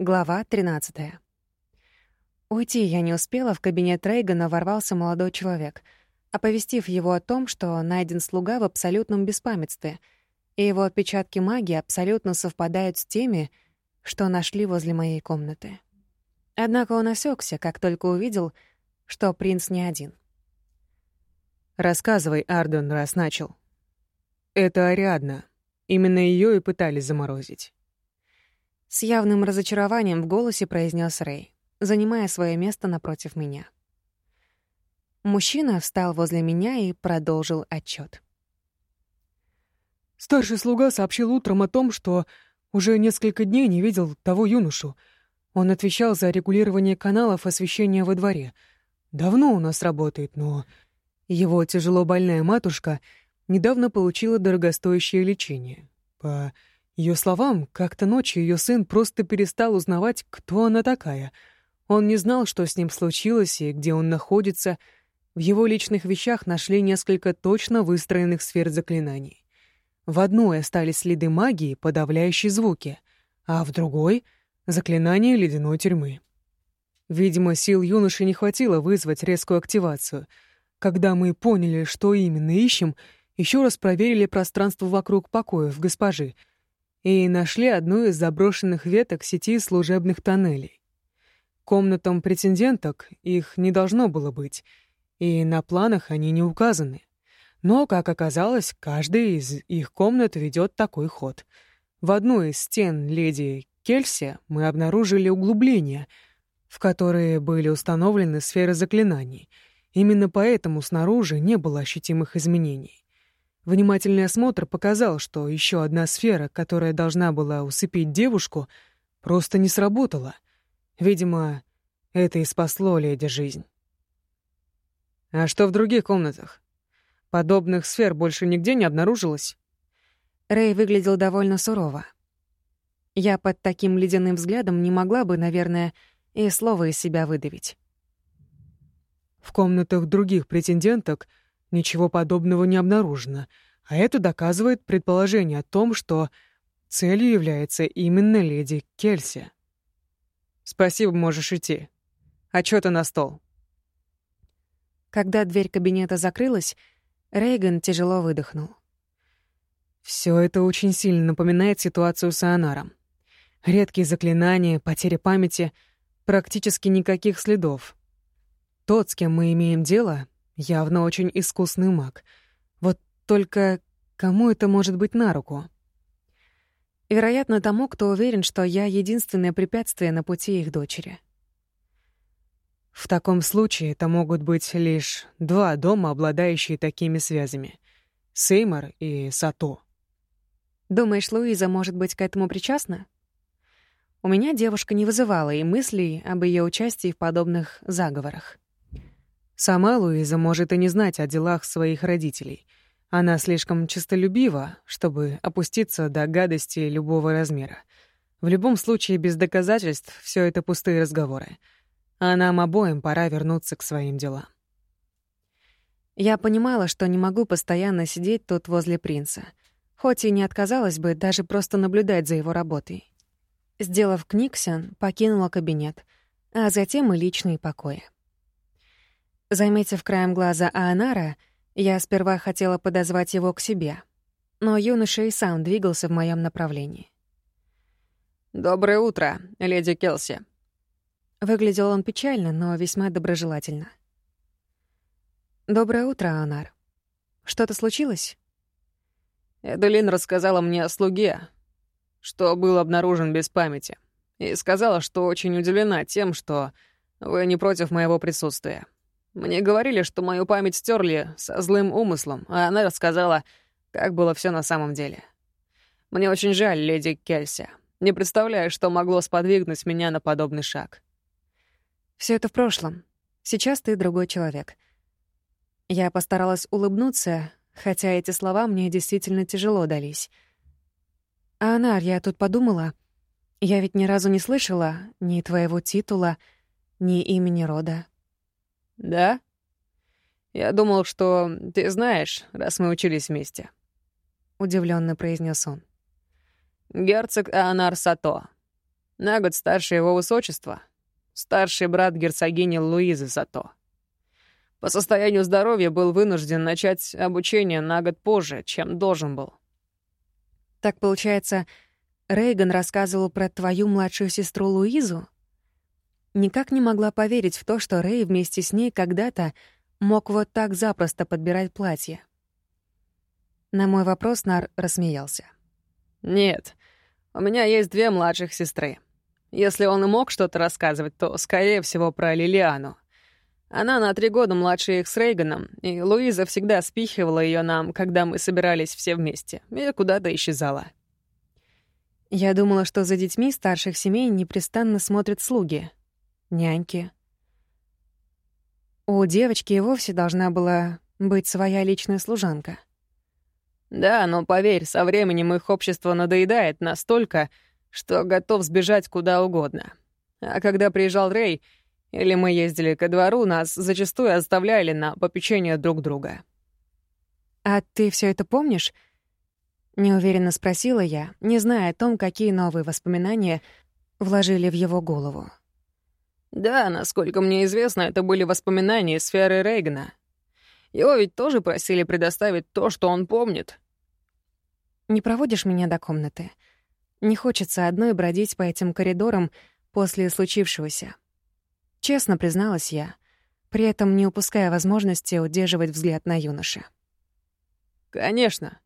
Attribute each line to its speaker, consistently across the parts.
Speaker 1: Глава 13. Уйти я не успела, в кабинет Рейгана ворвался молодой человек, оповестив его о том, что найден слуга в абсолютном беспамятстве, и его отпечатки магии абсолютно совпадают с теми, что нашли возле моей комнаты. Однако он осекся, как только увидел, что принц не один.
Speaker 2: «Рассказывай, Арден, раз начал». «Это Ариадна. Именно ее и пытались заморозить».
Speaker 1: С явным разочарованием в голосе произнес Рэй, занимая свое место напротив меня. Мужчина встал возле меня и продолжил отчет.
Speaker 2: Старший слуга сообщил утром о том, что уже несколько дней не видел того юношу. Он отвечал за регулирование каналов освещения во дворе. Давно у нас работает, но его тяжело больная матушка недавно получила дорогостоящее лечение. По ее словам, как-то ночью ее сын просто перестал узнавать, кто она такая. Он не знал, что с ним случилось и где он находится. В его личных вещах нашли несколько точно выстроенных сфер заклинаний. В одной остались следы магии, подавляющие звуки, а в другой — заклинание ледяной тюрьмы. Видимо, сил юноши не хватило вызвать резкую активацию. Когда мы поняли, что именно ищем, еще раз проверили пространство вокруг покоев госпожи — и нашли одну из заброшенных веток сети служебных тоннелей. Комнатам претенденток их не должно было быть, и на планах они не указаны. Но, как оказалось, каждая из их комнат ведет такой ход. В одну из стен леди Кельси мы обнаружили углубления, в которые были установлены сферы заклинаний. Именно поэтому снаружи не было ощутимых изменений. Внимательный осмотр показал, что еще одна сфера, которая должна была усыпить девушку, просто не сработала. Видимо, это и спасло леди жизнь. А что в других комнатах? Подобных сфер больше нигде не обнаружилось?
Speaker 1: Рэй выглядел довольно сурово. Я под таким ледяным взглядом не могла бы, наверное, и слова из себя выдавить.
Speaker 2: В комнатах других претенденток — Ничего подобного не обнаружено, а это доказывает предположение о том, что целью является именно леди Кельси. «Спасибо, можешь идти. Отчёты на стол».
Speaker 1: Когда дверь кабинета закрылась, Рейган тяжело выдохнул.
Speaker 2: Все это очень сильно напоминает ситуацию с Анаром. Редкие заклинания, потеря памяти, практически никаких следов. Тот, с кем мы имеем дело, Явно очень искусный маг. Вот только кому это может быть на руку?
Speaker 1: Вероятно, тому, кто уверен, что я единственное препятствие на пути их дочери.
Speaker 2: В таком случае это могут быть лишь два дома, обладающие такими связями — Сеймор и Сато.
Speaker 1: Думаешь, Луиза может быть к этому причастна? У меня девушка не вызывала и мыслей об ее участии в подобных заговорах.
Speaker 2: Сама Луиза может и не знать о делах своих родителей. Она слишком честолюбива, чтобы опуститься до гадости любого размера. В любом случае, без доказательств все это пустые разговоры. А нам обоим пора вернуться к своим делам.
Speaker 1: Я понимала, что не могу постоянно сидеть тут возле принца, хоть и не отказалась бы даже просто наблюдать за его работой. Сделав книгсен, покинула кабинет, а затем и личные покои. Заметив краем глаза Аанара, я сперва хотела подозвать его к себе, но юноша и сам двигался в моем направлении.
Speaker 3: «Доброе утро, леди Келси».
Speaker 1: Выглядел он печально, но весьма доброжелательно. «Доброе утро, Анар. Что-то случилось?»
Speaker 3: Эдулин рассказала мне о слуге, что был обнаружен без памяти, и сказала, что очень удивлена тем, что вы не против моего присутствия. Мне говорили, что мою память стерли со злым умыслом, а она рассказала, как было все на самом деле. Мне очень жаль, леди Кельси. Не представляю, что могло сподвигнуть меня на подобный шаг.
Speaker 1: Все это в прошлом. Сейчас ты другой человек. Я постаралась улыбнуться, хотя эти слова мне действительно тяжело дались. А, Анар, я тут подумала, я ведь ни разу не слышала ни твоего титула, ни имени рода.
Speaker 3: «Да? Я думал, что ты знаешь, раз мы учились вместе», —
Speaker 1: удивленно произнес он.
Speaker 3: «Герцог Аонар Сато. На год старше его высочества. Старший брат герцогини Луизы Сато. По состоянию здоровья был вынужден начать обучение на год позже, чем должен был.
Speaker 1: Так получается, Рейган рассказывал про твою младшую сестру Луизу? Никак не могла поверить в то, что Рэй вместе с ней когда-то мог вот так запросто подбирать платье. На мой вопрос Нар рассмеялся.
Speaker 3: «Нет, у меня есть две младших сестры. Если он и мог что-то рассказывать, то, скорее всего, про Лилиану. Она на три года младше их с Рейганом, и Луиза всегда спихивала ее нам, когда мы собирались все вместе, и куда-то исчезала.
Speaker 1: Я думала, что за детьми старших семей непрестанно смотрят слуги, няньки. У девочки и вовсе должна была быть своя личная служанка.
Speaker 3: Да, но поверь, со временем их общество надоедает настолько, что готов сбежать куда угодно. А когда приезжал Рэй, или мы ездили ко двору, нас зачастую оставляли на попечение друг друга.
Speaker 1: «А ты все это помнишь?» — неуверенно спросила я, не зная о том, какие новые воспоминания вложили в его голову.
Speaker 3: «Да, насколько мне известно, это были воспоминания сферы Рейгана. Его ведь тоже просили предоставить то, что он помнит».
Speaker 1: «Не проводишь меня до комнаты? Не хочется одной бродить по этим коридорам после случившегося». Честно призналась я, при этом не упуская возможности удерживать взгляд на юноше.
Speaker 3: «Конечно.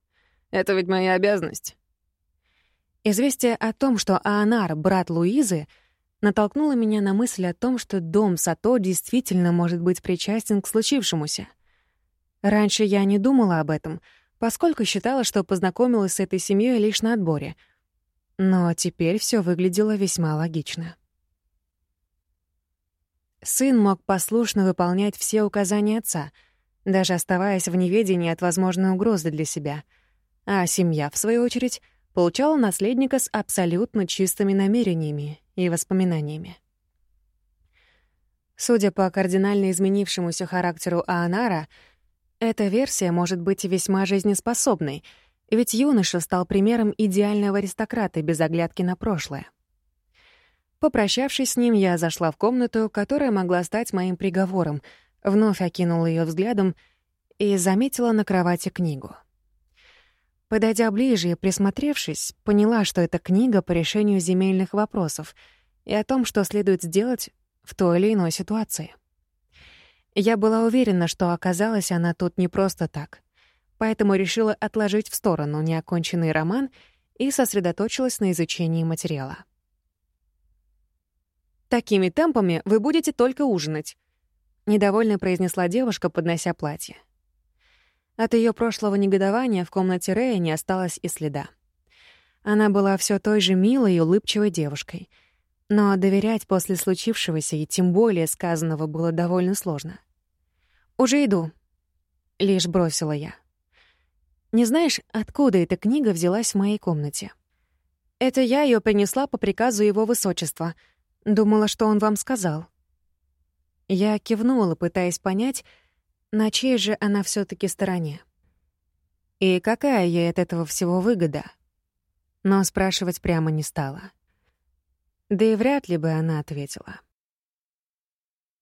Speaker 3: Это ведь моя обязанность».
Speaker 1: Известие о том, что Аонар — брат Луизы, натолкнуло меня на мысль о том, что дом Сато действительно может быть причастен к случившемуся. Раньше я не думала об этом, поскольку считала, что познакомилась с этой семьей лишь на отборе. Но теперь все выглядело весьма логично. Сын мог послушно выполнять все указания отца, даже оставаясь в неведении от возможной угрозы для себя. А семья, в свою очередь, получала наследника с абсолютно чистыми намерениями и воспоминаниями. Судя по кардинально изменившемуся характеру Аанара, эта версия может быть весьма жизнеспособной, ведь юноша стал примером идеального аристократа без оглядки на прошлое. Попрощавшись с ним, я зашла в комнату, которая могла стать моим приговором, вновь окинула ее взглядом и заметила на кровати книгу. Подойдя ближе и присмотревшись, поняла, что это книга по решению земельных вопросов и о том, что следует сделать в той или иной ситуации. Я была уверена, что оказалась она тут не просто так, поэтому решила отложить в сторону неоконченный роман и сосредоточилась на изучении материала. «Такими темпами вы будете только ужинать», — недовольно произнесла девушка, поднося платье. От ее прошлого негодования в комнате Рэя не осталось и следа. Она была все той же милой и улыбчивой девушкой, но доверять после случившегося и тем более сказанного было довольно сложно. «Уже иду», — лишь бросила я. «Не знаешь, откуда эта книга взялась в моей комнате?» «Это я ее принесла по приказу его высочества», Думала, что он вам сказал. Я кивнула, пытаясь понять, на чьей же она все таки стороне. И какая ей от этого всего выгода? Но спрашивать прямо не стала. Да и вряд ли бы она ответила.